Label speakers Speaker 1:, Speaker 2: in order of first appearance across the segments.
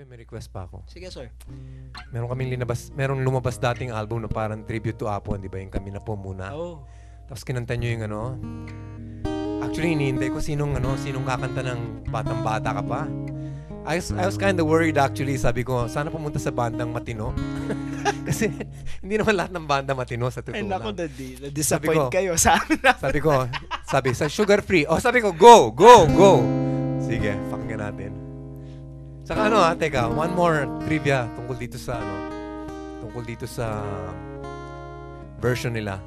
Speaker 1: Sabi, may request pa ako.
Speaker 2: Sige, sir.
Speaker 1: Meron kaming linabas, meron lumabas dating album na parang tribute to Apo, di ba? Yung kami na po muna.
Speaker 2: Oh.
Speaker 1: Tapos kinanta nyo yung ano. Actually, hinihintay ko sinong, ano, sinong kakanta ng Batang Bata ka pa. I was, I was kind of worried actually. Sabi ko, sana pumunta sa bandang matino. Kasi hindi naman lahat ng banda matino sa totoo
Speaker 2: Ay, naku,
Speaker 1: lang.
Speaker 2: daddy. Na-disappoint kayo sa amin.
Speaker 1: Sabi ko, sabi, sa sugar free. Oh, sabi ko, go, go, go. Sige, pakinggan natin. Saka ano ha, teka, one more trivia tungkol dito sa ano, tungkol dito sa version nila.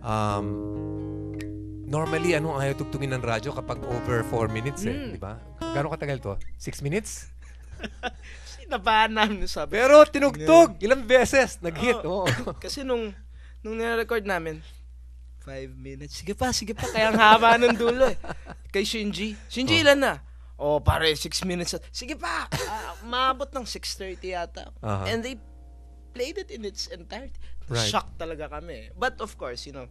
Speaker 1: Um, normally, ano ayaw tugtugin ng radyo kapag over 4 minutes eh,
Speaker 2: Mm.
Speaker 1: di ba? Gano'ng katagal to? 6 minutes?
Speaker 2: Sinabahan namin sabi.
Speaker 1: Pero tinugtog! Ilang beses nag-hit. Oo.
Speaker 2: Kasi nung, nung nire-record namin, five minutes. Sige pa, sige pa. Kaya ang haba ng dulo eh. Kay Shinji. Shinji,
Speaker 1: Oh.
Speaker 2: ilan na? Oh, pare, six minutes. Sige pa! Ah, maabot ng 6.30 yata.
Speaker 1: Aha.
Speaker 2: And they played it in its entirety.
Speaker 1: Right.
Speaker 2: Shocked talaga kami. But of course, you know,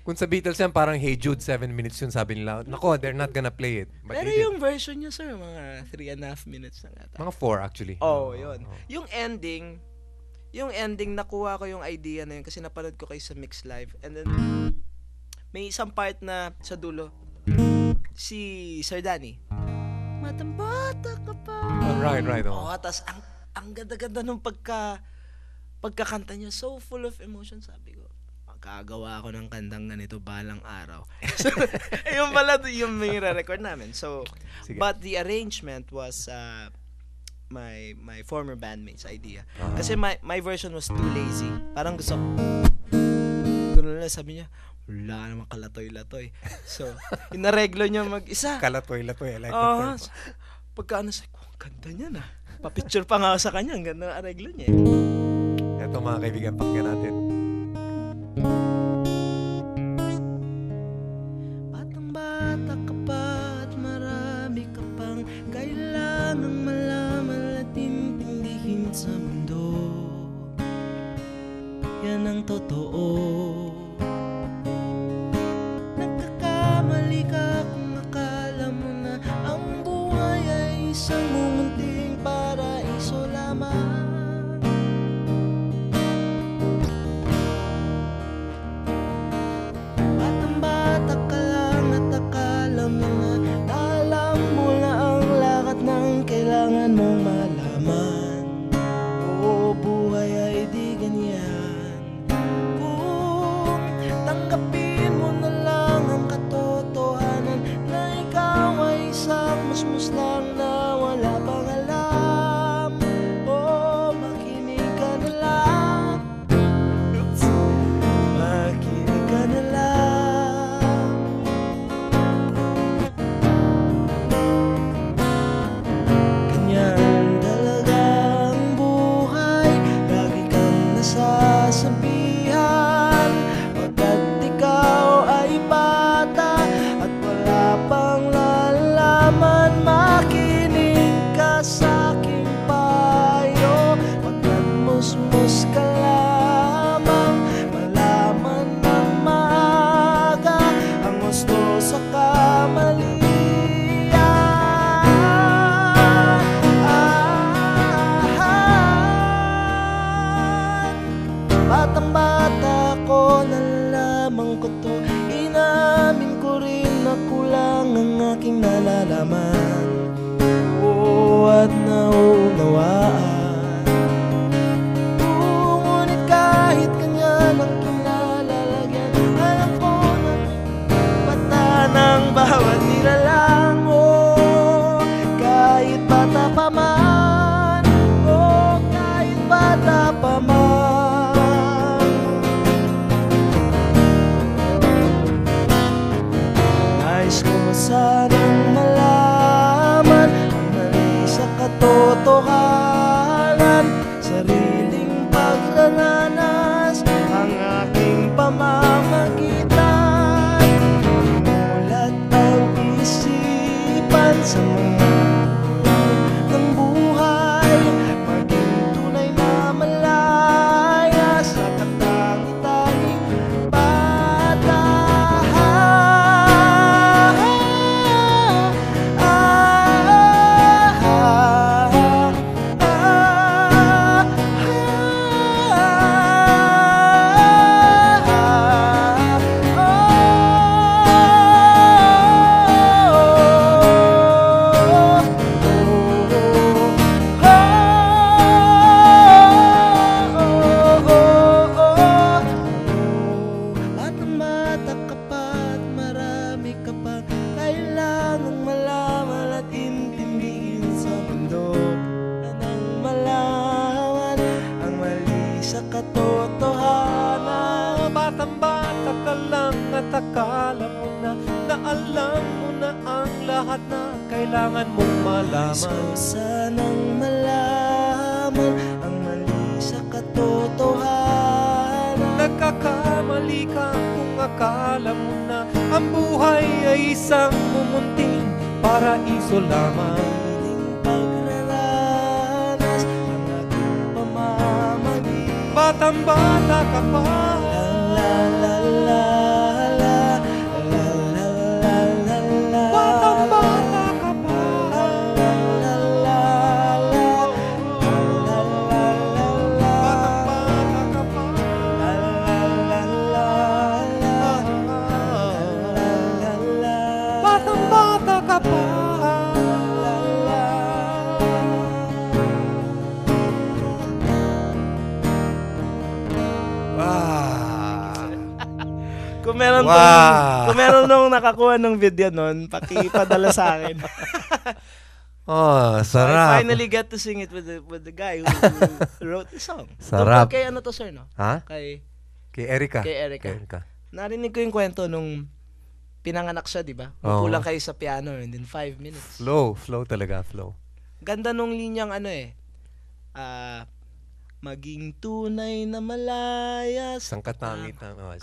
Speaker 1: Kung sa Beatles yan, parang Hey Jude, 7 minutes yun sabi nila. Nako, they're not gonna play it. But
Speaker 2: pero yung version niya, sir, mga three and a half minutes na yata.
Speaker 1: Mga 4 actually.
Speaker 2: Oh,
Speaker 1: Oo,
Speaker 2: yun.
Speaker 1: oo.
Speaker 2: Yung ending, yung ending, nakuha ko yung idea na yun kasi napanood ko kayo sa Mix Live. And then, may isang part na sa dulo, si Sir Danny, Matambata ka pa.
Speaker 1: Oh, right, right.
Speaker 2: Oh,
Speaker 1: Oh.
Speaker 2: tas ang, ang ganda-ganda nung pagka, pagkakanta niya, so full of emotion, sabi ko. Magkagawa ako ng kandang ganito balang araw. so, yung pala yung may record namin. So,
Speaker 1: Sige.
Speaker 2: But the arrangement was uh, my my former bandmate's idea.
Speaker 1: Ah.
Speaker 2: Kasi my my version was too lazy. Parang gusto ko, ganun lang sabi niya, wala naman kalatoy-latoy. So, inareglo niya mag-isa.
Speaker 1: Kalatoy, latoy. I like
Speaker 2: Oo.
Speaker 1: that term.
Speaker 2: pagka ano sa oh, ganda niya na. Pa-picture pa nga ako sa kanya, ang ganda ng areglo niya. eh.
Speaker 1: Ito mga kaibigan, pakinggan natin.
Speaker 2: Batang bata ka pa at marami ka pang kailangang malaman at intindihin sa mundo. Yan ang totoo. Buhay ay tempat 搬走。bata marami ka pa Kailangang malaman at intindihin sa mundo. Na nang malaman? Ang mali sa katotohanan. Batang-bata ka lang at akala mo na na alam mo na ang lahat
Speaker 1: na kailangan mong malaman.
Speaker 2: Gusto sanang malaman ang mali sa katotohanan.
Speaker 1: Nagkakamali ka akala mo na Ang buhay ay isang mumunting paraiso lamang.
Speaker 2: Pagraranas ang aking pamamali
Speaker 1: Batang bata ka pa.
Speaker 2: La la la la meron
Speaker 1: Wow.
Speaker 2: tong, kung meron nung nakakuha ng video nun, pakipadala sa akin.
Speaker 1: Oh,
Speaker 2: I
Speaker 1: sarap.
Speaker 2: finally get to sing it with the, with the guy who, who wrote the song.
Speaker 1: Sarap.
Speaker 2: Tungkol kay ano to, sir, no?
Speaker 1: Ha?
Speaker 2: Kay,
Speaker 1: Kay Erica.
Speaker 2: Kay Erica.
Speaker 1: Kay Erica.
Speaker 2: narinig ko yung kwento nung pinanganak siya, di ba? Kulang kayo sa piano and in five minutes.
Speaker 1: Flow. Flow talaga. Flow.
Speaker 2: Ganda nung linyang ano eh. Ah, maging tunay na malayas.
Speaker 1: Isang katangit na. Oh.